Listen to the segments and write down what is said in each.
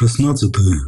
Шестнадцатое.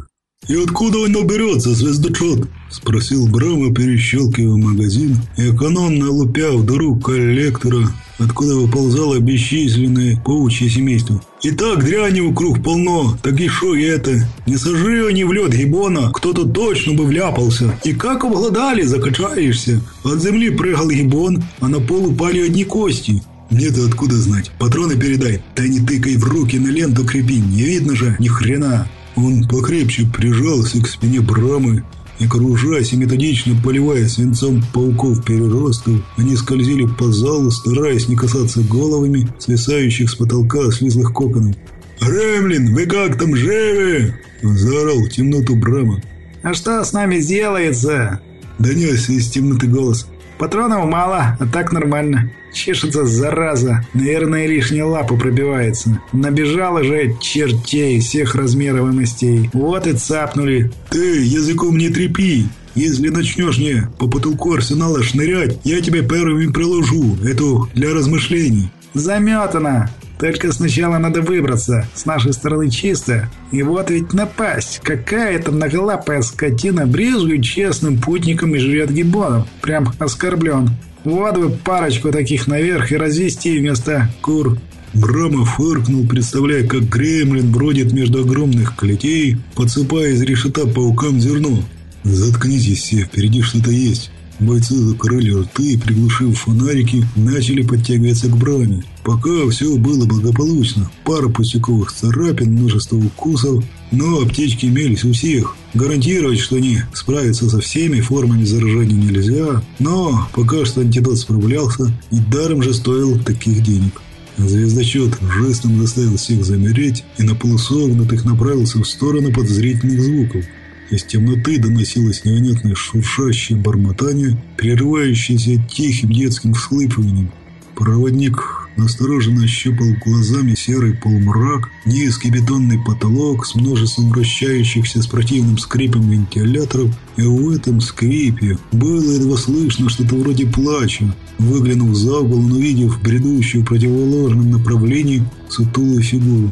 «И откуда он наберется, звездочет?» – спросил Брама, перещелкивая магазин и экономно лупя в дыру коллектора, откуда выползало бесчисленное паучье семейство. «И так дряни вокруг полно, так и шо это? Не сожри они в лед гибона, кто-то точно бы вляпался. И как обладали, закачаешься. От земли прыгал гибон, а на пол упали одни кости». «Мне-то откуда знать? Патроны передай. Да не тыкай в руки, на ленту крепи, не видно же, ни хрена!» Он покрепче прижался к спине Брамы, и, кружась и методично поливая свинцом пауков-переростков, они скользили по залу, стараясь не касаться головами свисающих с потолка слизлых коконов. «Ремлин, вы как там живы?» – заорал в темноту Брама. «А что с нами сделается?» – донесся из темноты голос. Патронов мало, а так нормально. Чешется зараза. Наверное, лишняя лапа пробивается. Набежала же чертей всех размеров и мастей. Вот и цапнули. Ты языком не трепи. Если начнешь мне по потолку арсенала шнырять, я тебе первым приложу. Это для размышлений. Заметано. Только сначала надо выбраться. С нашей стороны чисто. И вот ведь напасть. Какая-то многолапая скотина брезгует честным путником и жрет гибонов. Прям оскорблен. Вот бы парочку таких наверх и развести вместо кур. Брама фыркнул, представляя, как гремлин бродит между огромных клетей, подсыпая из решета паукам зерно. «Заткнитесь все, впереди что-то есть». Бойцы закрыли рты и, приглушив фонарики, начали подтягиваться к браме. Пока все было благополучно. Пара пустяковых царапин, множество укусов, но аптечки имелись у всех. Гарантировать, что они справятся со всеми формами заражения нельзя, но пока что антидот справлялся и даром же стоил таких денег. Звездочет жестом заставил всех замереть и на полусогнутых направился в сторону подозрительных звуков. Из темноты доносилось невнятное шуршащее бормотание, прерывающееся тихим детским всхлипыванием. Проводник настороженно щупал глазами серый полумрак, низкий бетонный потолок с множеством вращающихся с противным скрипом вентиляторов, и в этом скрипе было едва слышно что-то вроде плача. Выглянув за угол, он увидев бредущую в противоположном направлении сутулую фигуру.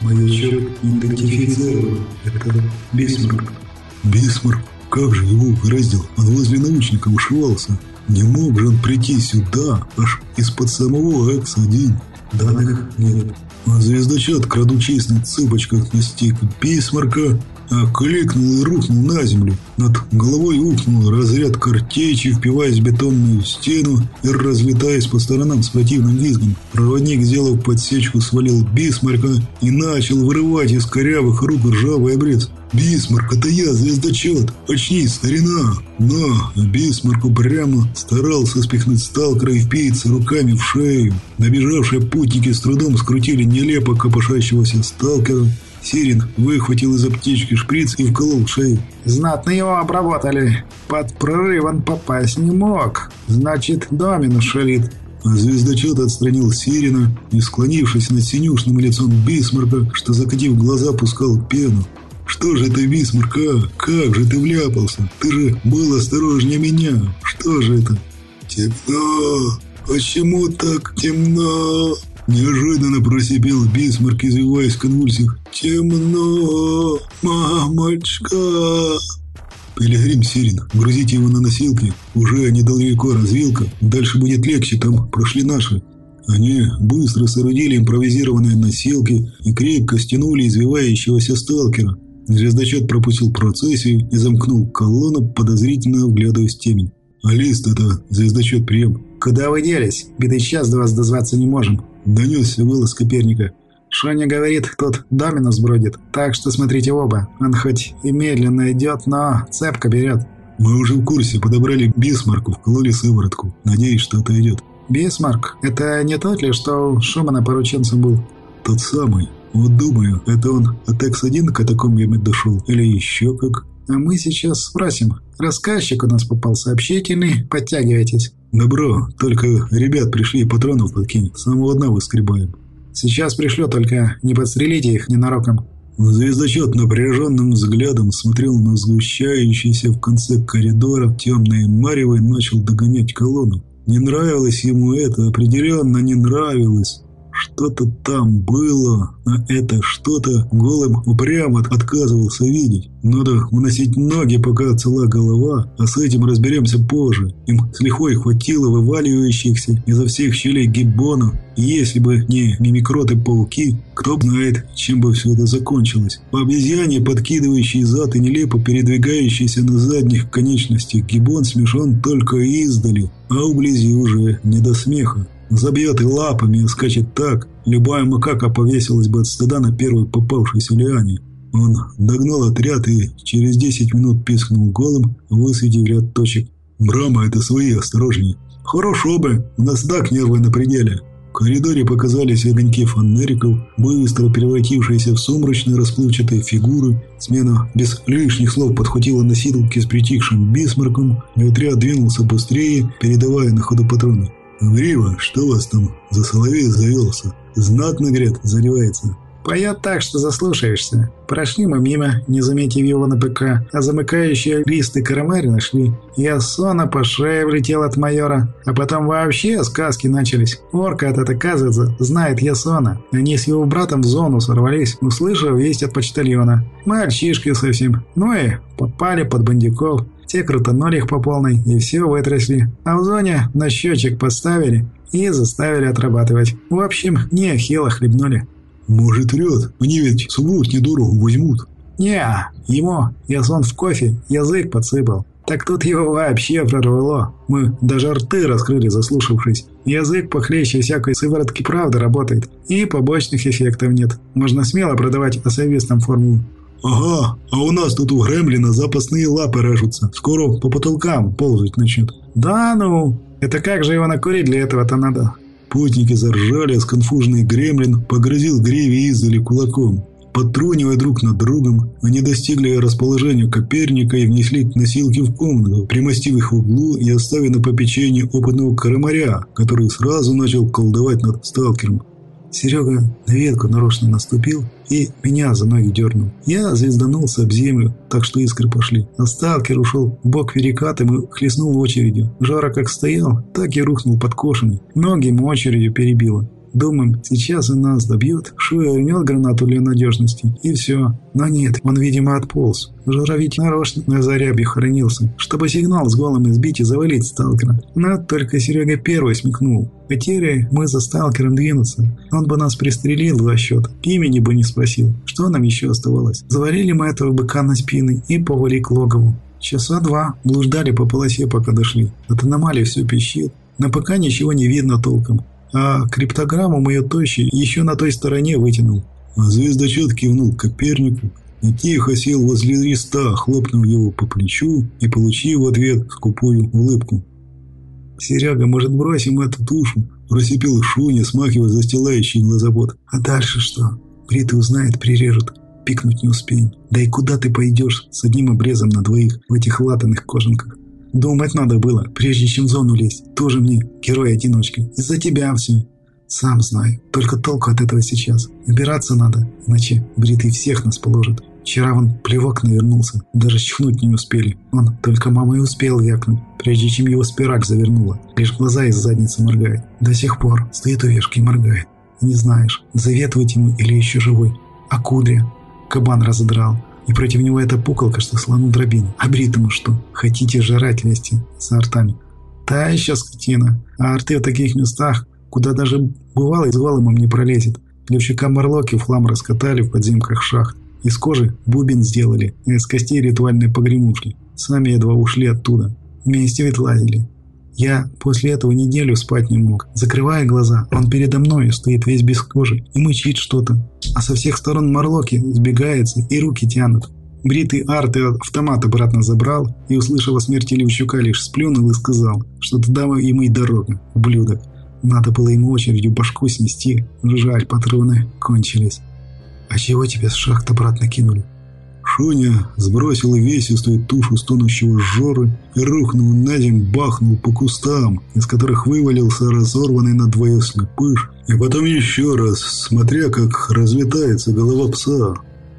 «Маячок идентифицирован. Это Бисмарк». Бисмарк, как же его угораздил, он возле научника ошивался. Не мог же он прийти сюда, аж из-под самого X1. Данных нет. А звездочет, крадучись на цыпочках, настиг Бисмарка, окликнул и рухнул на землю. Над головой ухнул разряд картечи, впиваясь в бетонную стену и разлетаясь по сторонам с противным визгом. Проводник, сделав подсечку, свалил Бисмарка и начал вырывать из корявых рук ржавый обрез. «Бисмарк, это я, звездочет! Очнись, старина!» Но Бисмарк упрямо старался спихнуть сталкера и впиться руками в шею. Набежавшие путники с трудом скрутили нелепо копошащегося сталкера. Сирин выхватил из аптечки шприц и вколол в шею. «Знатно его обработали. Под прорыв он попасть не мог. Значит, домину шалит». Звездочет отстранил Сирина и, склонившись над синюшным лицом Бисмарка, что, закатив глаза, пускал пену. Что же ты, Бисмарк, а? Как же ты вляпался? Ты же был осторожнее меня. Что же это? Темно. Почему так темно? Неожиданно просипел Бисмарк, извиваясь в конвульсиях. «Темно, мамочка!» «Пилигрим Сирин, грузите его на носилки. Уже недалеко развилка. Дальше будет легче, там прошли наши». Они быстро соорудили импровизированные носилки и крепко стянули извивающегося сталкера. Звездочет пропустил процессию и замкнул колонну, подозрительно вглядываясь в темень. «Алист, это звездочет прием». «Куда вы делись? Битый час до вас дозваться не можем». Донесся голос Коперника. «Шоня говорит, тот Доминус бродит, так что смотрите оба. Он хоть и медленно идет, но цепко берет». «Мы уже в курсе, подобрали Бисмарку, вкололи сыворотку. Надеюсь, что это идет». «Бисмарк? Это не тот ли, что у Шумана порученцем был?» «Тот самый. Вот думаю, это он от X1 к катакомбе дошел, или еще как?» «А мы сейчас спросим. Рассказчик у нас попал сообщительный, подтягивайтесь». «Добро, только ребят пришли и патронов подкинь, самого дна выскребаем». «Сейчас пришлю, только не подстрелите их ненароком». Звездочет напряженным взглядом смотрел на сгущающийся в конце коридора темные марево и начал догонять колонну. Не нравилось ему это, определенно не нравилось. Что-то там было, а это что-то голым упрямо отказывался видеть. Надо уносить ноги, пока цела голова, а с этим разберемся позже. Им с лихвой хватило вываливающихся изо всех щелей гиббонов, и если бы не мимикроты-пауки, кто знает, чем бы все это закончилось. По обезьяне, подкидывающий зад и нелепо передвигающийся на задних конечностях гиббон смешон только издали, а вблизи уже не до смеха забьет и лапами и скачет так, любая макака повесилась бы от стыда на первой попавшейся лиане. Он догнал отряд и через 10 минут пискнул голым, высветив ряд точек. «Брама, это свои, осторожней!» «Хорошо бы, у нас так нервы на пределе!» В коридоре показались огоньки фонариков, быстро превратившиеся в сумрачные расплывчатые фигуры. Смена без лишних слов подхватила носилки с притихшим бисмарком, и отряд двинулся быстрее, передавая на ходу патроны. «Грива, что у вас там за соловей завелся? Знатно, говорят, заливается». Поет так, что заслушаешься. Прошли мы мимо, не заметив его на ПК, а замыкающие листы карамари нашли. Я сона по шее влетел от майора, а потом вообще сказки начались. Орка этот, оказывается, знает Ясона. Они с его братом в зону сорвались, услышав весть от почтальона. Мальчишки совсем. Ну и попали под бандюков. Те крутанули их по полной и все вытросли. А в зоне на счетчик поставили и заставили отрабатывать. В общем, не ахилла хлебнули. «Может, врет? Они ведь свут недорого возьмут». «Не, ему, если он в кофе, язык подсыпал. Так тут его вообще прорвало. Мы даже рты раскрыли, заслушавшись. Язык похлеще всякой сыворотки правды работает. И побочных эффектов нет. Можно смело продавать особистам формулу. «Ага, а у нас тут у Гремлина запасные лапы режутся. Скоро по потолкам ползать начнет». «Да ну, это как же его накурить для этого-то надо?» Путники заржали, а сконфуженный гремлин погрозил гриве издали кулаком. Подтрунивая друг над другом, они достигли расположения Коперника и внесли носилки в комнату, примостив их в углу и оставив на попечении опытного карамаря, который сразу начал колдовать над сталкером. Серега на ветку нарочно наступил и меня за ноги дернул. Я звезданулся об землю, так что искры пошли. А сталкер ушел в бок перекатом и хлестнул очередью. Жара как стоял, так и рухнул подкошенный. Ноги ему очередью перебило. Думаем, сейчас и нас добьет, швырнет гранату для надежности, и все. Но нет, он, видимо, отполз. Жора ведь нарочно на зарябе хранился, чтобы сигнал с голым избить и завалить сталкера. Но только Серега первый смекнул. Потери мы за сталкером двинуться. Он бы нас пристрелил в счета, имени бы не спросил. Что нам еще оставалось? Завалили мы этого быка на спины и повали к логову. Часа два блуждали по полосе, пока дошли. От аномалии все пищит. Но пока ничего не видно толком а криптограмму мою тощий еще на той стороне вытянул. А звездочет кивнул Копернику и тихо сел возле листа, хлопнув его по плечу и получив в ответ скупую улыбку. «Серега, может, бросим эту тушу?» – просипел Шуня, смахивая застилающий глазобот. «А дальше что? Бриты узнает, прирежет. Пикнуть не успеем. Да и куда ты пойдешь с одним обрезом на двоих в этих латаных кожанках? Думать надо было, прежде чем в зону лезть. Тоже мне герой-одиночка. Из-за тебя все. Сам знаю. Только толку от этого сейчас. Убираться надо, иначе бритый всех нас положит. Вчера он плевок навернулся. Даже чихнуть не успели. Он только мама и успел вякнуть, прежде чем его спирак завернула. Лишь глаза из задницы моргает. До сих пор стоит у вешки и моргает. Не знаешь, заветовать ему или еще живой. А кудри? Кабан разодрал. И против него эта пуколка, что слону дробину. А бритому что? Хотите жрать вместе с артами? Та еще скотина. А арты в таких местах, куда даже бывалый с голымом не пролезет. Левчика Марлоки в хлам раскатали в подземках шахт. Из кожи бубен сделали, а из костей ритуальные погремушки. Сами едва ушли оттуда. Вместе ведь лазили. Я после этого неделю спать не мог. Закрывая глаза, он передо мной стоит весь без кожи и мычит что-то. А со всех сторон морлоки сбегаются и руки тянут. Бритый арт и автомат обратно забрал и, услышав о смерти Левчука, лишь сплюнул и сказал, что туда ему и дорога, ублюдок. Надо было ему очередью башку снести, жаль, патроны кончились. А чего тебе с шахт обратно кинули? Шуня сбросил весистую тушу стонущего Жоры и рухнул на землю, бахнул по кустам, из которых вывалился разорванный на двое слепыш, и потом еще раз, смотря как разлетается голова пса.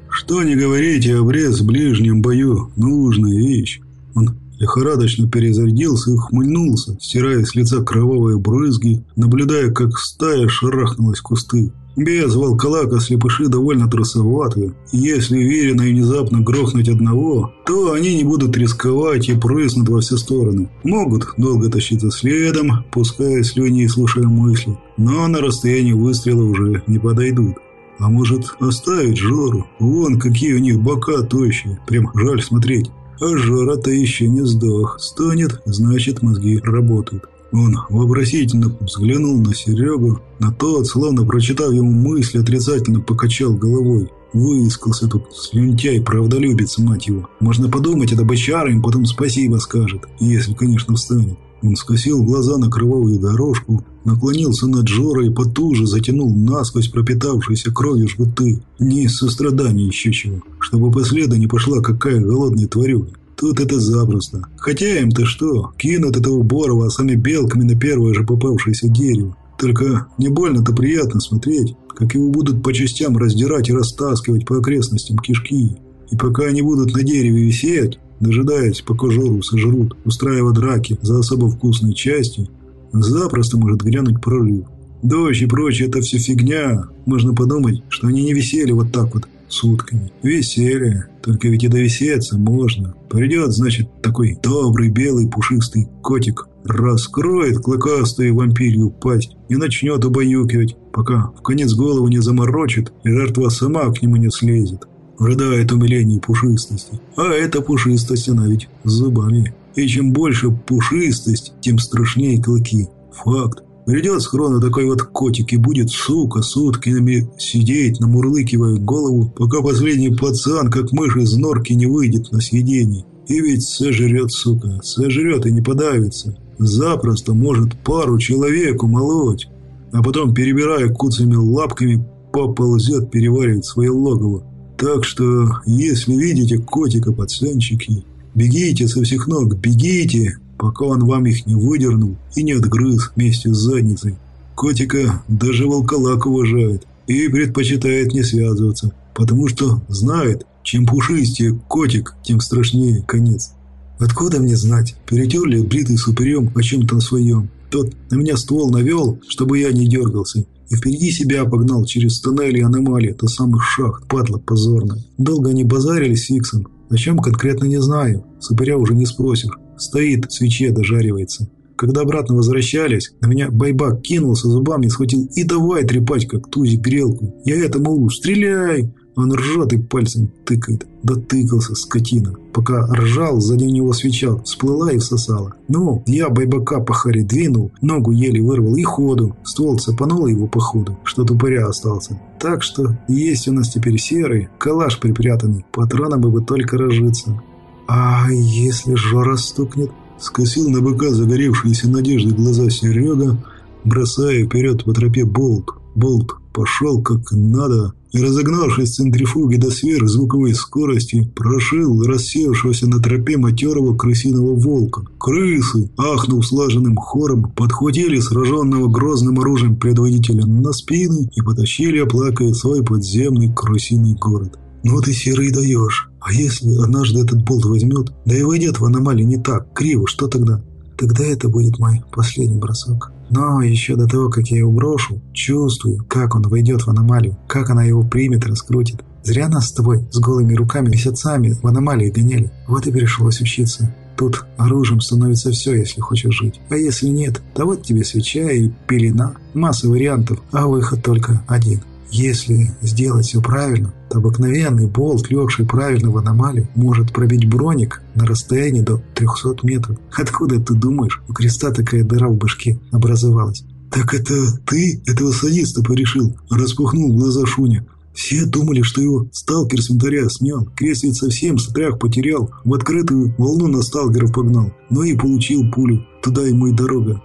Что не говорите, обрез в ближнем бою – нужная вещь. Он лихорадочно перезарядился и ухмыльнулся, стирая с лица кровавые брызги, наблюдая, как стая шарахнулась в кусты. Без волколака слепыши довольно трусоваты. Если уверенно и внезапно грохнуть одного, то они не будут рисковать и прыснут во все стороны. Могут долго тащиться следом, пуская слюни и слушая мысли, но на расстоянии выстрела уже не подойдут. А может оставить Жору? Вон какие у них бока тощие, прям жаль смотреть. А Жора-то еще не сдох. Стонет, значит мозги работают. Он вопросительно взглянул на Серегу, на тот, словно прочитав ему мысли, отрицательно покачал головой. Выискался тут слюнтяй, правдолюбец, мать его. Можно подумать, это бочара им потом спасибо скажет, если, конечно, встанет. Он скосил глаза на кровавую дорожку, наклонился над Жорой и потуже затянул насквозь пропитавшиеся кровью жгуты. Не из сострадания еще чего, чтобы по следу не пошла какая голодная тварюга. Тут это запросто. Хотя им-то что, кинут этого Борова, сами белками на первое же попавшееся дерево. Только не больно-то приятно смотреть, как его будут по частям раздирать и растаскивать по окрестностям кишки. И пока они будут на дереве висеть, дожидаясь, пока Жору сожрут, устраивая драки за особо вкусные части, запросто может грянуть прорыв. Дождь и прочее – это все фигня. Можно подумать, что они не висели вот так вот сутками. Веселье. Только ведь и довисеться можно. Придет, значит, такой добрый белый пушистый котик, раскроет клыкастую вампирью пасть и начнет убаюкивать, пока в конец голову не заморочит и жертва сама к нему не слезет. Рыдает умиление пушистости. А эта пушистость, она ведь с зубами. И чем больше пушистость, тем страшнее клыки. Факт. Придет с хрона такой вот котик и будет, сука, сутками сидеть, намурлыкивая голову, пока последний пацан, как мышь из норки, не выйдет на съедение. И ведь сожрет, сука, сожрет и не подавится. Запросто может пару человеку молоть, а потом, перебирая куцами лапками, поползет переваривать свое логово. Так что, если видите котика, пацанчики, бегите со всех ног, бегите, пока он вам их не выдернул и не отгрыз вместе с задницей. Котика даже волколак уважает и предпочитает не связываться, потому что знает, чем пушистее котик, тем страшнее конец. Откуда мне знать, перетерли бритый суперем о чем-то своем. Тот на меня ствол навел, чтобы я не дергался, и впереди себя погнал через тоннели и аномалии до самых шахт, падла позорная. Долго они базарили с Иксом, о чем конкретно не знаю, супыря уже не спросишь. Стоит, свече дожаривается. Когда обратно возвращались, на меня байбак кинулся зубами, схватил и давай трепать, как тузик грелку. Я это молу, стреляй! Он ржет и пальцем тыкает. Дотыкался, скотина. Пока ржал, сзади него свеча всплыла и всосала. Ну, я байбака по харе двинул, ногу еле вырвал и ходу. Ствол цепанул его по ходу, что тупыря остался. Так что есть у нас теперь серый, калаш припрятанный. Патроном бы только разжиться. А если Жора стукнет? Скосил на быка загоревшиеся надежды глаза Серега, бросая вперед по тропе болт. Болт пошел как надо и, разогнавшись в центрифуге до сверхзвуковой скорости, прошил рассевшегося на тропе матерого крысиного волка. Крысы, ахнув слаженным хором, подхватили сраженного грозным оружием предводителя на спины и потащили, оплакивая свой подземный крысиный город. «Ну ты, серый, даешь!» А если однажды этот болт возьмет, да и войдет в аномалию не так, криво, что тогда? Тогда это будет мой последний бросок. Но еще до того, как я его брошу, чувствую, как он войдет в аномалию, как она его примет, раскрутит. Зря нас с тобой с голыми руками месяцами в аномалии гоняли. Вот и пришлось учиться. Тут оружием становится все, если хочешь жить. А если нет, то вот тебе свеча и пелена. Масса вариантов, а выход только один – если сделать все правильно, то обыкновенный болт, легший правильно в аномалию, может пробить броник на расстоянии до 300 метров. Откуда ты думаешь, у креста такая дыра в башке образовалась? «Так это ты этого садиста порешил?» – распухнул глаза Шуня. Все думали, что его сталкер с янтаря снял. Крест ведь совсем стрях потерял. В открытую волну на сталкеров погнал. Но и получил пулю. Туда ему и дорога.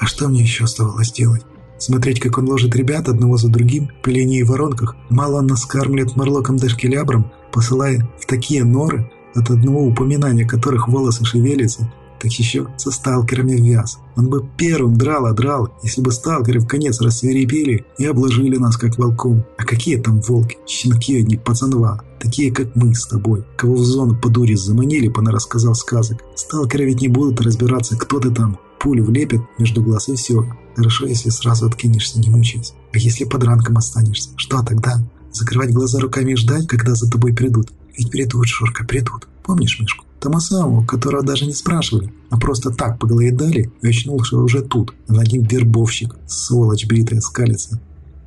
А что мне еще оставалось делать? Смотреть, как он ложит ребят одного за другим по линии воронках, мало нас кормлет морлоком дашкелябром, посылая в такие норы, от одного упоминания которых волосы шевелятся, так еще со сталкерами вяз. Он бы первым драл, а драл, если бы сталкеры в конец рассверепели и обложили нас как волком. А какие там волки? Щенки одни, пацанва. Такие, как мы с тобой, кого в зону по дуре заманили, понарассказав сказок. Сталкеры ведь не будут разбираться, кто ты там. Пулю влепят между глаз и все. Хорошо, если сразу откинешься, не мучаясь. А если под ранком останешься, что тогда? Закрывать глаза руками и ждать, когда за тобой придут? Ведь придут, Шурка, придут. Помнишь Мишку? Тому самому, которого даже не спрашивали, а просто так по голове дали и очнул, что уже тут. А над ним вербовщик, сволочь бритая, скалится.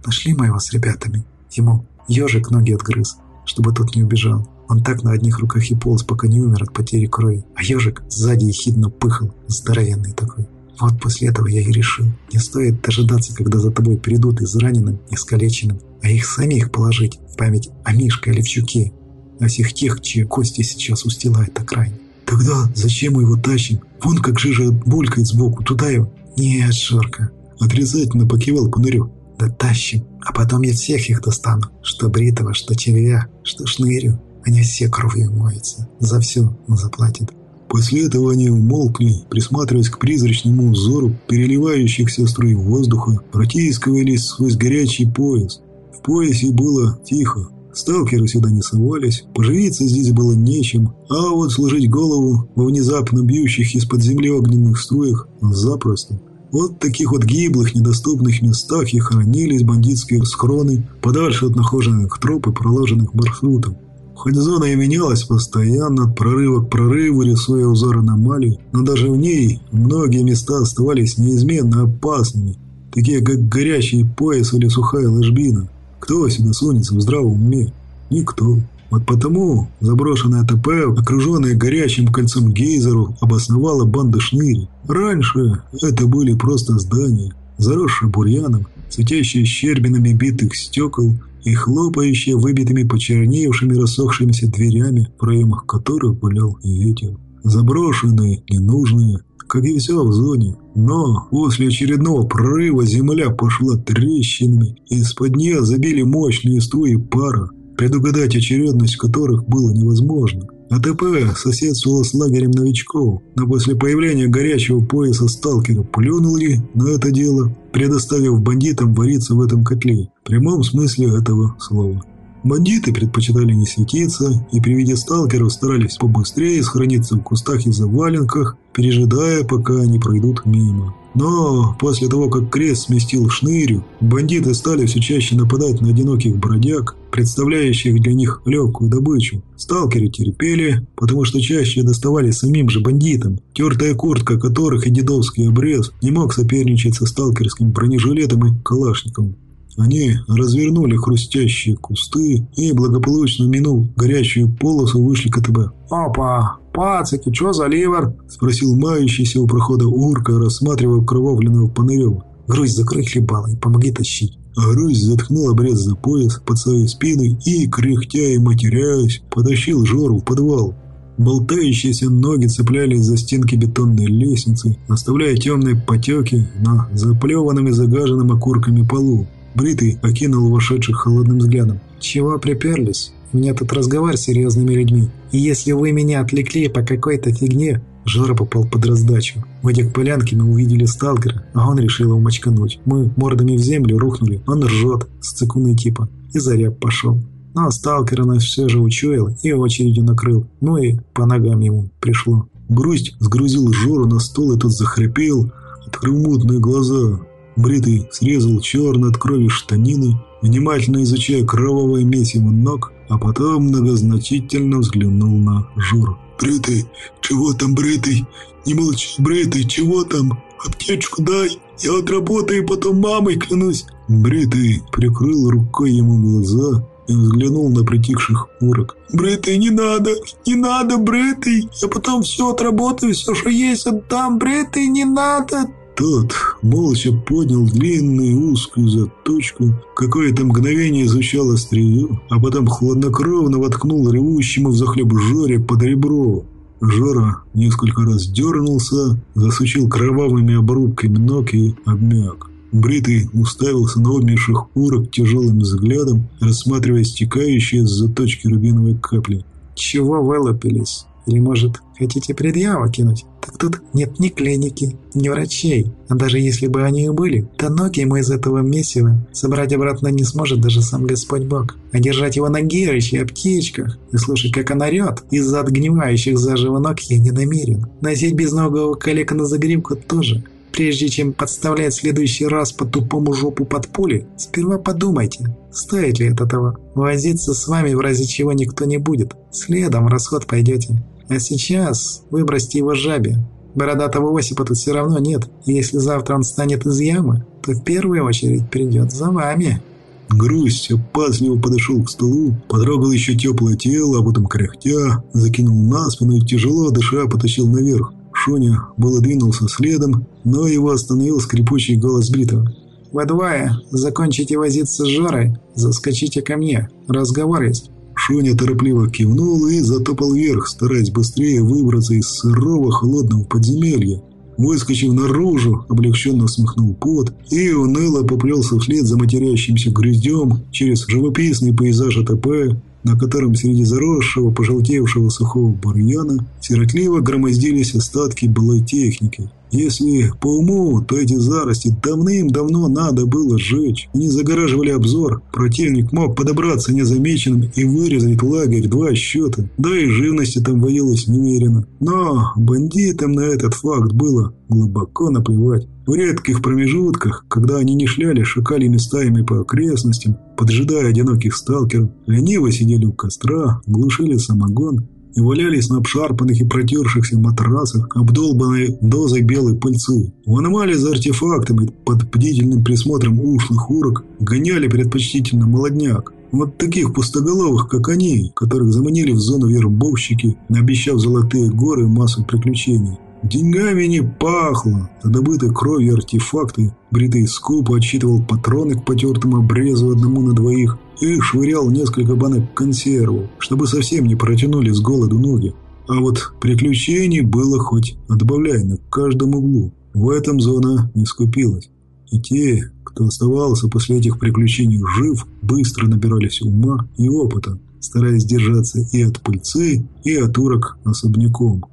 Нашли моего с ребятами. Ему ежик ноги отгрыз, чтобы тот не убежал. Он так на одних руках и полз, пока не умер от потери крови. А ежик сзади ехидно пыхал, здоровенный такой. Вот после этого я и решил, не стоит дожидаться, когда за тобой придут израненным, искалеченным, а их самих положить в память о Мишке Левчуке, о всех тех, чьи кости сейчас устилает окраин. Тогда зачем мы его тащим? Вон как жижа булькает сбоку, туда его. Нет, Шорка. Отрезательно покивал Панырев. Да тащим, а потом я всех их достану. Что бритого, что червя, что шнырю. Они все кровью моются. За все он заплатит. После этого они умолкли, присматриваясь к призрачному узору переливающихся струй воздуха, протискивались сквозь горячий пояс. В поясе было тихо, Сталкеры сюда не совались, поживиться здесь было нечем, а вот сложить голову во внезапно бьющих из-под земли огненных струях запросто. Вот в таких вот гиблых, недоступных местах и хоронились бандитские схроны, подальше от нахоженных троп и проложенных маршрутов. Хоть зона и менялась постоянно, от прорыва к прорыву, рисуя узор аномалий, но даже в ней многие места оставались неизменно опасными, такие как горячий пояс или сухая ложбина. Кто сюда сунется в здравом уме? Никто. Вот потому заброшенное ТП, окруженное горячим кольцом гейзеров, обосновала банда шныри. Раньше это были просто здания, заросшие бурьяном, светящие щербинами битых стекол и хлопающие выбитыми почерневшими рассохшимися дверями, в проемах которых гулял ветер. Заброшенные, ненужные, как и все в зоне. Но после очередного прорыва земля пошла трещинами, и из-под нее забили мощные струи пара, предугадать очередность которых было невозможно. АТП соседствовало с лагерем новичков, но после появления горячего пояса сталкера плюнули на это дело, предоставив бандитам вариться в этом котле, в прямом смысле этого слова. Бандиты предпочитали не светиться и при виде сталкеров старались побыстрее сохраниться в кустах и заваленках, пережидая, пока они пройдут мимо. Но после того, как крест сместил шнырю, бандиты стали все чаще нападать на одиноких бродяг, представляющих для них легкую добычу. Сталкеры терпели, потому что чаще доставали самим же бандитам, тертая куртка которых и дедовский обрез не мог соперничать со сталкерским бронежилетом и калашником. Они развернули хрустящие кусты и, благополучно минув горячую полосу, вышли к АТБ. «Опа! Пацаки, что за ливер?» – спросил мающийся у прохода урка, рассматривая кровавленного Панырева. «Грузь закрой хлебало и помоги тащить». А грузь заткнул обрез за пояс под своей спиной и, кряхтя и матеряясь, потащил Жору в подвал. Болтающиеся ноги цеплялись за стенки бетонной лестницы, оставляя темные потеки на заплеванном и загаженном окурками полу. Бритый окинул вошедших холодным взглядом. «Чего приперлись? У меня тут разговор с серьезными людьми. И если вы меня отвлекли по какой-то фигне...» Жора попал под раздачу. Выйдя к полянке, мы увидели сталкера, а он решил его мочкануть. Мы мордами в землю рухнули. Он ржет, сцикуны типа. И заряд пошел. Но сталкера нас все же учуял и очередью накрыл. Ну и по ногам ему пришло. Грусть сгрузил Жору на стол, и тот захрипел, открыл мутные глаза. Бритый срезал черные от крови штанины, внимательно изучая кровавое месиво ног, а потом многозначительно взглянул на Жору. «Бритый, чего там, Бритый? Не молчи, Бритый, чего там? Аптечку дай, я отработаю потом мамой клянусь!» Бритый прикрыл рукой ему глаза и взглянул на притихших урок. «Бритый, не надо, не надо, Бритый! Я потом все отработаю, все, что есть, отдам, Бритый, не надо!» Тот молча поднял длинную узкую заточку, какое-то мгновение изучал острие, а потом хладнокровно воткнул ревущему в захлеб Жоре под ребро. Жора несколько раз дернулся, засучил кровавыми обрубками ног и обмяк. Бритый уставился на обмерших урок тяжелым взглядом, рассматривая стекающие с заточки рубиновой капли. «Чего вылупились? Или, может, хотите предъяву кинуть? Так тут нет ни клиники, ни врачей. А даже если бы они и были, то ноги ему из этого месива собрать обратно не сможет даже сам Господь Бог. А держать его на гирочке, аптечках и слушать, как он орет, из-за отгнивающих заживо ног я не намерен. Носить безногого коллега на загривку тоже. Прежде чем подставлять следующий раз по тупому жопу под пули, сперва подумайте, стоит ли это того. Возиться с вами в разе чего никто не будет. Следом в расход пойдете. А сейчас выбросьте его жабе. Бородатого Осипа тут все равно нет. И если завтра он станет из ямы, то в первую очередь придет за вами». Грусть опасливо подошел к столу, потрогал еще теплое тело, а потом кряхтя, закинул на спину и тяжело дыша потащил наверх. Шоня было двинулся следом, но его остановил скрипучий голос Бритова. «Вы двое, закончите возиться с жарой, заскочите ко мне, разговор есть». Шоня торопливо кивнул и затопал вверх, стараясь быстрее выбраться из сырого холодного подземелья. Выскочив наружу, облегченно смахнул пот и уныло поплелся вслед за матерящимся грыздем через живописный пейзаж АТП, на котором среди заросшего, пожелтевшего сухого бурьяна сиротливо громоздились остатки былой техники. Если по уму, то эти зарости давным-давно надо было сжечь. И не загораживали обзор. Противник мог подобраться незамеченным и вырезать лагерь два счета. Да и живности там водилось немерено. Но бандитам на этот факт было глубоко наплевать. В редких промежутках, когда они не шляли шакалями стаями по окрестностям, поджидая одиноких сталкеров, лениво сидели у костра, глушили самогон и валялись на обшарпанных и протершихся матрасах, обдолбанной дозой белой пыльцы. В аномалии за артефактами под бдительным присмотром ушлых урок гоняли предпочтительно молодняк. Вот таких пустоголовых, как они, которых заманили в зону вербовщики, обещав золотые горы и массу приключений. Деньгами не пахло, а добытые кровью артефакты, бритый скупо отсчитывал патроны к потертому обрезу одному на двоих, и швырял несколько банок консерву, чтобы совсем не протянули с голоду ноги. А вот приключений было хоть отбавляй на каждом углу. В этом зона не скупилась. И те, кто оставался после этих приключений жив, быстро набирались ума и опыта, стараясь держаться и от пыльцы, и от урок особняком.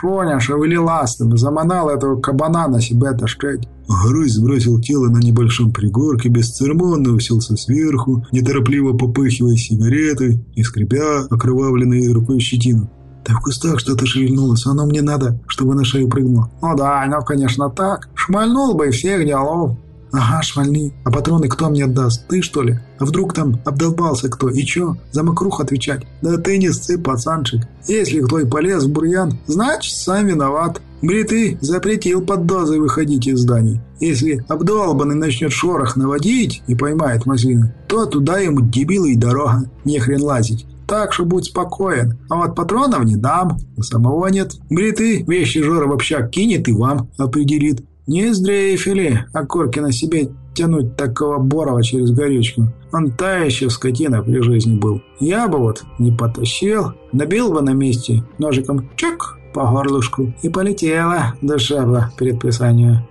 «Шоня, шевели ластами, заманал этого кабана на себя таскать». Грызь сбросил тело на небольшом пригорке, бесцеремонно уселся сверху, неторопливо попыхивая сигаретой и скрипя окровавленной рукой щетину. «Да в кустах что-то шевельнулось, оно мне надо, чтобы на шею прыгнуло». «Ну да, оно, конечно, так. Шмальнул бы и всех делов». «Ага, шмальни. А патроны кто мне отдаст? Ты, что ли? А вдруг там обдолбался кто? И чё? За мокрух отвечать?» «Да ты не сцы, пацанчик. Если кто и полез в бурьян, значит, сам виноват. Бритый запретил под дозой выходить из зданий. Если обдолбанный начнет шорох наводить и поймает маслины, то туда ему дебилы и дорога. Не хрен лазить. Так что будь спокоен. А вот патронов не дам. У самого нет. Бритый вещи Жора в общак кинет и вам определит. Не сдрейфили окурки на себе тянуть такого Борова через горючку. Он та еще скотина при жизни был. Я бы вот не потащил, набил бы на месте ножиком чак по горлышку и полетела душа по предписанию.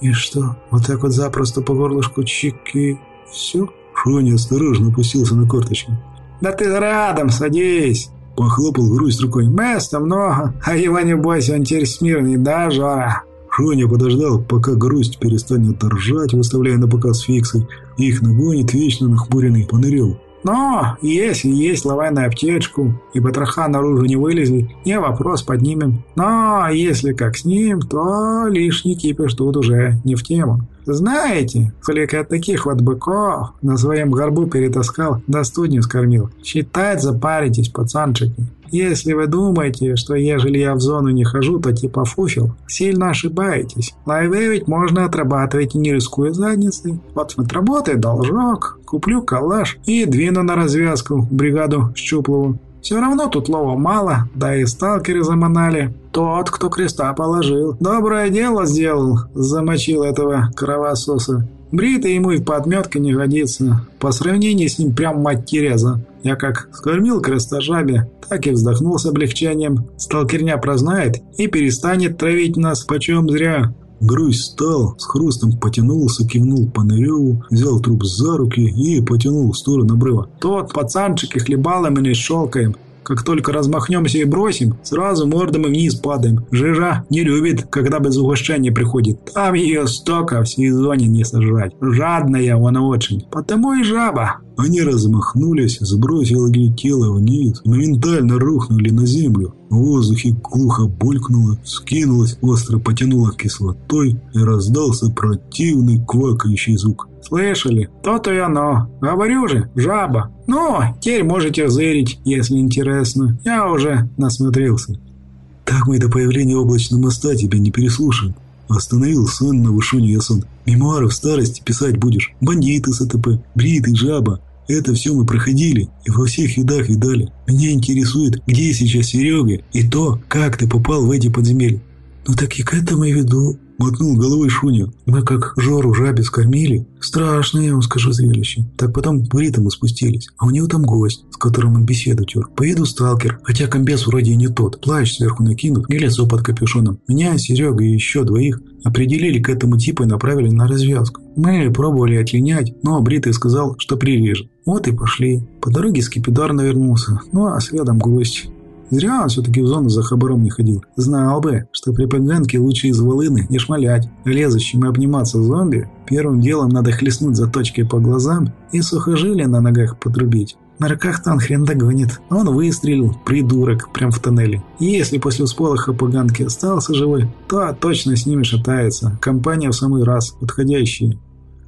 И что, вот так вот запросто по горлышку чик и все? Шоня осторожно опустился на корточки. «Да ты рядом, садись!» Похлопал грусть рукой. «Места много, а его не бойся, он теперь смирный, да, Жора?» Шоня подождал, пока грусть перестанет ржать, выставляя на показ фиксы. Их нагонит вечно нахмуренный Панырев. Но если есть лавай аптечку и потроха наружу не вылезли, не вопрос, поднимем. Но если как с ним, то лишний кипиш тут уже не в тему. Знаете, сколько таких вот быков на своем горбу перетаскал, да студню скормил. Считать запаритесь, пацанчики. Если вы думаете, что ежели я в зону не хожу, то типа фуфел, сильно ошибаетесь. Лайвы ведь можно отрабатывать не рискуя задницей. Вот отработай должок, куплю калаш и двину на развязку бригаду Щуплову. Все равно тут лова мало, да и сталкеры заманали. Тот, кто креста положил, доброе дело сделал, замочил этого кровососа. Бритый ему и подметка не годится. По сравнению с ним прям мать Тереза. Я как скормил крестожабе, так и вздохнул с облегчением. Сталкерня прознает и перестанет травить нас почем зря. Грусь встал, с хрустом потянулся, кивнул по Ныреву, взял труп за руки и потянул в сторону обрыва. «Тот пацанчик и хлебалом и не щелкаем. Как только размахнемся и бросим, сразу мордом вниз падаем. Жижа не любит, когда без угощения приходит. Там ее стока в сезоне не сожрать. Жадная она очень, потому и жаба. Они размахнулись, сбросили тело вниз, моментально рухнули на землю. В воздухе глухо булькнуло, скинулось, остро потянуло кислотой и раздался противный квакающий звук. «Слышали? То-то и оно. Говорю же, жаба. Ну, теперь можете зырить, если интересно. Я уже насмотрелся». «Так мы до появления облачного моста тебя не переслушаем», Остановил сын на вышуне Ясон. Мемуары в старости писать будешь. Бандиты СТП, бриты, жаба. Это все мы проходили и во всех видах видали. Меня интересует, где сейчас Серега и то, как ты попал в эти подземелья. Ну так и к этому и веду. Мотнул головой Шуня. Мы как Жору жабец кормили. Страшное, я вам скажу, зрелище. Так потом в ритм спустились. А у него там гость, с которым он беседу тер. По виду сталкер, хотя комбез вроде и не тот. Плащ сверху накинут и лицо под капюшоном. Меня, Серега и еще двоих определили к этому типу и направили на развязку. Мы пробовали отлинять, но Бритый сказал, что прирежет. Вот и пошли. По дороге скипидар навернулся, ну а следом гость. Зря он все-таки в зону за хабаром не ходил. Знал бы, что при поганке лучше из волыны не шмалять. Лезущим и обниматься зомби, первым делом надо хлестнуть за точкой по глазам и сухожилие на ногах подрубить. На руках-то он хрен догонит. Он выстрелил, придурок, прям в тоннеле. И если после всполоха поганки остался живой, то точно с ними шатается. Компания в самый раз, подходящая.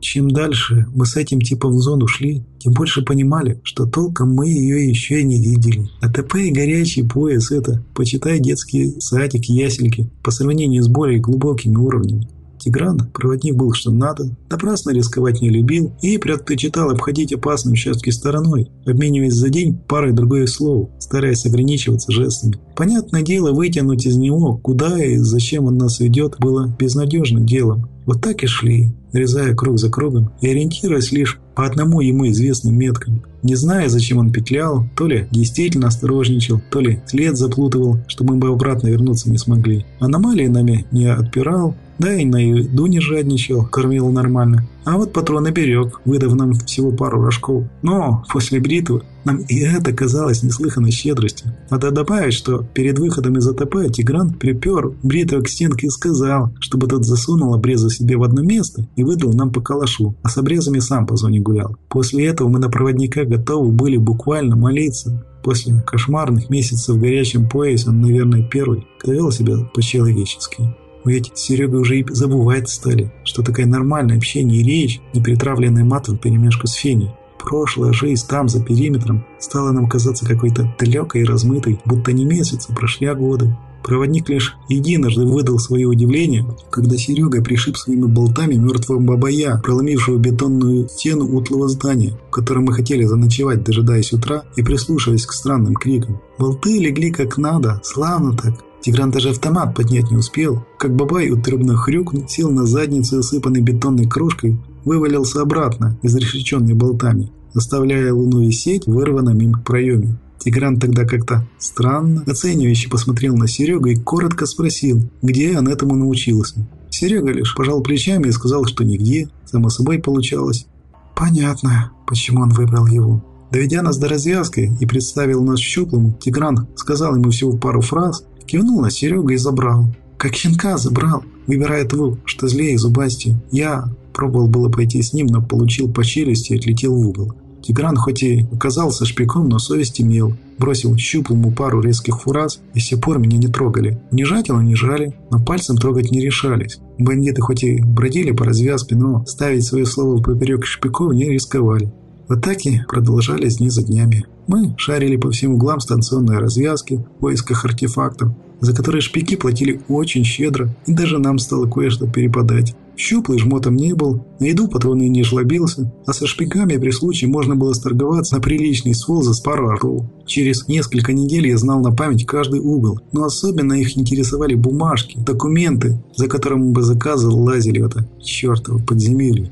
Чем дальше мы с этим типом в зону шли, тем больше понимали, что толком мы ее еще и не видели. АТП и горячий пояс – это, почитай, детский садик, ясельки, по сравнению с более глубокими уровнями. Тигран, проводник был что надо, напрасно рисковать не любил и предпочитал обходить опасные участки стороной, обмениваясь за день парой другое слов, стараясь ограничиваться жестами. Понятное дело, вытянуть из него, куда и зачем он нас ведет, было безнадежным делом. Вот так и шли, нарезая круг за кругом и ориентируясь лишь по одному ему известным меткам. Не зная, зачем он петлял, то ли действительно осторожничал, то ли след заплутывал, чтобы мы обратно вернуться не смогли. Аномалии нами не отпирал, да и на еду не жадничал, кормил нормально. А вот патроны берег, выдав нам всего пару рожков. Но после бритвы нам и это казалось неслыханной щедростью. Надо добавить, что перед выходом из АТП Тигран припер бритву к стенке и сказал, чтобы тот засунул обрезы себе в одно место и выдал нам по калашу, а с обрезами сам по зоне гулял. После этого мы на проводника готовы были буквально молиться. После кошмарных месяцев в горячем поясе он, наверное, первый, кто себя по-человечески. Ведь Серега уже и забывать стали, что такая нормальное общение и речь, не перетравленная матом перемешку с феней. Прошлая жизнь там, за периметром, стала нам казаться какой-то далекой и размытой, будто не месяцы, прошли, а годы. Проводник лишь единожды выдал свое удивление, когда Серега пришиб своими болтами мертвого бабая, проломившего бетонную стену утлого здания, в котором мы хотели заночевать, дожидаясь утра и прислушиваясь к странным крикам. Болты легли как надо, славно так, Тигран даже автомат поднять не успел, как бабай утробно хрюкнул, сел на задницу, осыпанной бетонной крошкой, вывалился обратно, изрешеченный болтами, оставляя луну и сеть в вырванном им проеме. Тигран тогда как-то странно, оценивающе посмотрел на Серегу и коротко спросил, где он этому научился. Серега лишь пожал плечами и сказал, что нигде, само собой получалось. Понятно, почему он выбрал его. Доведя нас до развязки и представил нас щуплому, Тигран сказал ему всего пару фраз, Кивнул на Серега и забрал. Как щенка забрал, выбирая того, что злее и зубастее. Я пробовал было пойти с ним, но получил по челюсти и отлетел в угол. Тигран хоть и оказался шпиком, но совесть имел. Бросил щуплому пару резких фраз и с тех пор меня не трогали. Не жать не жали, но пальцем трогать не решались. Бандиты хоть и бродили по развязке, но ставить свое слово поперек шпиков не рисковали. Атаки продолжались дни за днями. Мы шарили по всем углам станционной развязки в поисках артефактов, за которые шпики платили очень щедро, и даже нам стало кое-что перепадать. Щуплый жмотом не был, на еду патроны не жлобился, а со шпиками при случае можно было сторговаться на приличный ствол за пару орлов. Через несколько недель я знал на память каждый угол, но особенно их интересовали бумажки, документы, за которыми бы заказывал лазили в это чертово подземелье.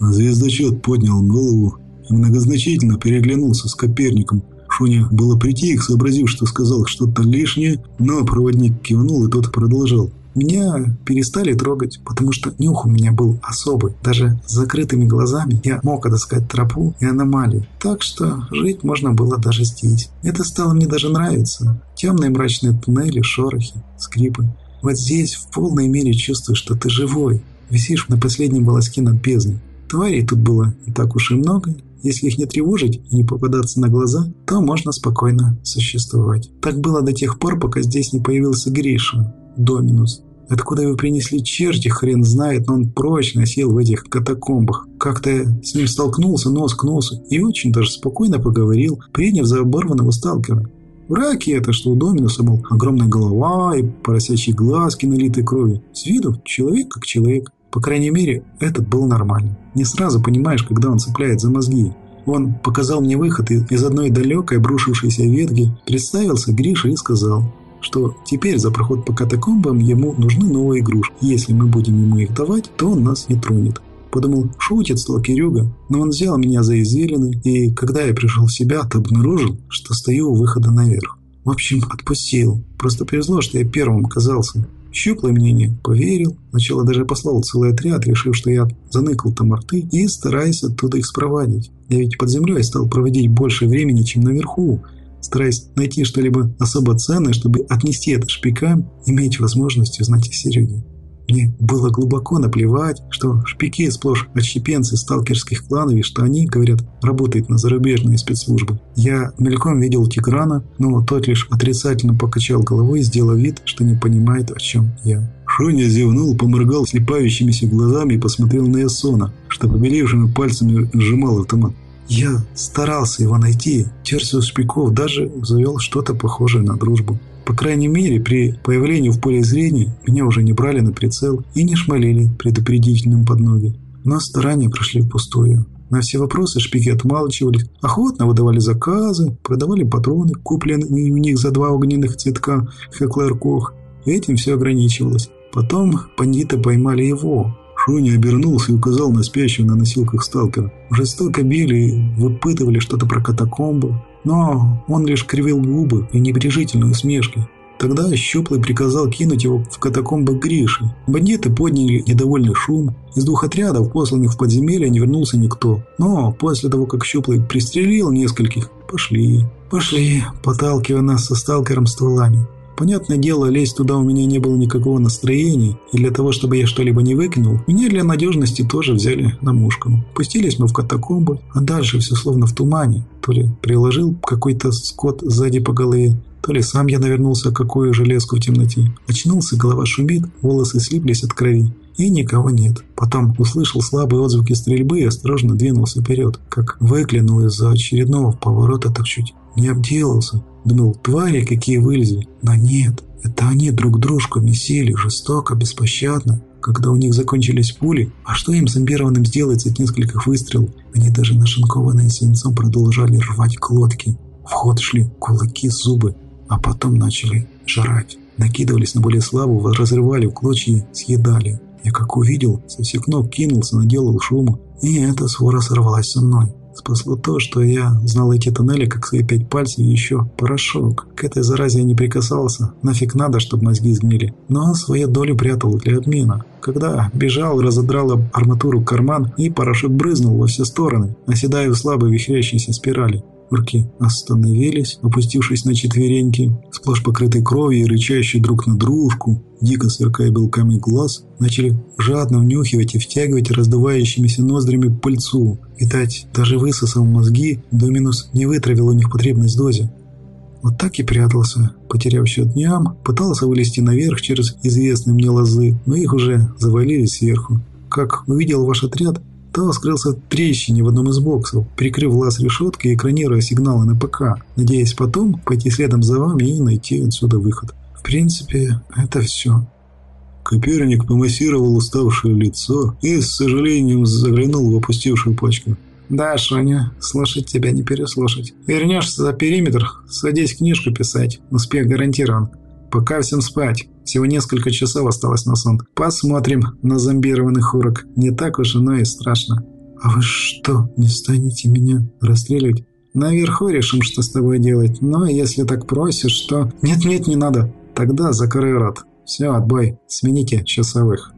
Звездочет поднял голову многозначительно переглянулся с Коперником. Шуня было притих, сообразив, что сказал что-то лишнее, но проводник кивнул, и тот продолжал. Меня перестали трогать, потому что нюх у меня был особый. Даже с закрытыми глазами я мог отыскать тропу и аномалии. Так что жить можно было даже здесь. Это стало мне даже нравиться. Темные мрачные туннели, шорохи, скрипы. Вот здесь в полной мере чувствуешь, что ты живой. Висишь на последнем волоске над бездной. Тварей тут было не так уж и много. Если их не тревожить и не попадаться на глаза, то можно спокойно существовать. Так было до тех пор, пока здесь не появился Гриша, Доминус. Откуда его принесли черти, хрен знает, но он прочно сел в этих катакомбах. Как-то с ним столкнулся нос к носу и очень даже спокойно поговорил, приняв за оборванного сталкера. Враки это, что у Доминуса был огромная голова и поросячьи глазки, налитые кровью. С виду человек как человек. По крайней мере, этот был нормальный. Не сразу понимаешь, когда он цепляет за мозги. Он показал мне выход из одной далекой обрушившейся ветки, представился Гриша и сказал, что теперь за проход по катакомбам ему нужны новые игрушки. Если мы будем ему их давать, то он нас не тронет. Подумал, шутит сталкерюга, но он взял меня за извилины, и когда я пришел в себя, то обнаружил, что стою у выхода наверх. В общем, отпустил. Просто повезло, что я первым оказался. Щуплое мнение поверил. Сначала даже послал целый отряд, решив, что я заныкал там рты и стараясь оттуда их спровадить. Я ведь под землей стал проводить больше времени, чем наверху, стараясь найти что-либо особо ценное, чтобы отнести это шпикам, иметь возможность узнать о Сереге. Мне было глубоко наплевать, что шпики сплошь отщепенцы сталкерских кланов и что они, говорят, работают на зарубежные спецслужбы. Я мельком видел Тиграна, но тот лишь отрицательно покачал головой, сделав вид, что не понимает, о чем я. Шоня зевнул, поморгал слепающимися глазами и посмотрел на Ясона, что побелевшими пальцами сжимал автомат. Я старался его найти. Терсиус Шпиков даже завел что-то похожее на дружбу. По крайней мере, при появлении в поле зрения меня уже не брали на прицел и не шмалили предупредительным под ноги. Но старания прошли впустую. На все вопросы шпики отмалчивались, охотно выдавали заказы, продавали патроны, купленные у них за два огненных цветка Хеклер Кох. Этим все ограничивалось. Потом бандиты поймали его. Шоня обернулся и указал на спящего на носилках сталкера. Жестоко били выпытывали что-то про катакомбы. Но он лишь кривил губы и небрежительной усмешки. Тогда Щуплый приказал кинуть его в катакомбы Гриши. Бандиты подняли недовольный шум. Из двух отрядов, посланных в подземелье, не вернулся никто. Но после того, как Щуплый пристрелил нескольких, пошли. Пошли, подталкивая нас со сталкером стволами. Понятное дело, лезть туда у меня не было никакого настроения, и для того, чтобы я что-либо не выкинул, меня для надежности тоже взяли на мушку. Пустились мы в катакомбы, а дальше все словно в тумане. То ли приложил какой-то скот сзади по голове, то ли сам я навернулся какую железку в темноте. Очнулся, голова шумит, волосы слиплись от крови. И никого нет. Потом услышал слабые отзвуки стрельбы и осторожно двинулся вперед. Как выглянул из-за очередного поворота, так чуть не обделался. Думал, твари какие вылезли. Но нет, это они друг дружку месили жестоко, беспощадно. Когда у них закончились пули, а что им зомбированным сделается от нескольких выстрелов? Они даже нашинкованные свинцом продолжали рвать глотки. В ход шли кулаки, зубы, а потом начали жрать. Накидывались на более слабого, разрывали в клочья, съедали. Я как увидел, со всех ног кинулся, наделал шума, и эта свора сорвалась со мной. Спасло то, что я знал эти тоннели как свои пять пальцев и еще порошок. К этой заразе я не прикасался. Нафиг надо, чтобы мозги сгнили. Но свою долю прятал для обмена. Когда бежал, разодрал арматуру карман, и порошок брызнул во все стороны, оседая в слабой вихрящейся спирали. Орки остановились, опустившись на четвереньки, сплошь покрытые кровью и рычащие друг на дружку, дико сверкая белками глаз, начали жадно внюхивать и втягивать раздувающимися ноздрями пыльцу. Видать, даже высосав мозги, Доминус не вытравил у них потребность дозе. Вот так и прятался, потеряв счет дням, пытался вылезти наверх через известные мне лозы, но их уже завалили сверху. Как увидел ваш отряд, то скрылся в трещине в одном из боксов, прикрыв глаз решеткой и экранируя сигналы на ПК, надеясь потом пойти следом за вами и найти отсюда выход. В принципе, это все. Коперник помассировал уставшее лицо и с сожалением заглянул в опустевшую пачку. «Да, Шоня, слушать тебя не переслушать. Вернешься за периметр, садись книжку писать. Успех гарантирован. Пока всем спать. Всего несколько часов осталось на сон. Посмотрим на зомбированных урок. Не так уж оно и страшно. А вы что, не станете меня расстреливать? Наверху решим, что с тобой делать. Но если так просишь, то... Нет-нет, не надо. Тогда закрой рот. Все, отбой. Смените часовых.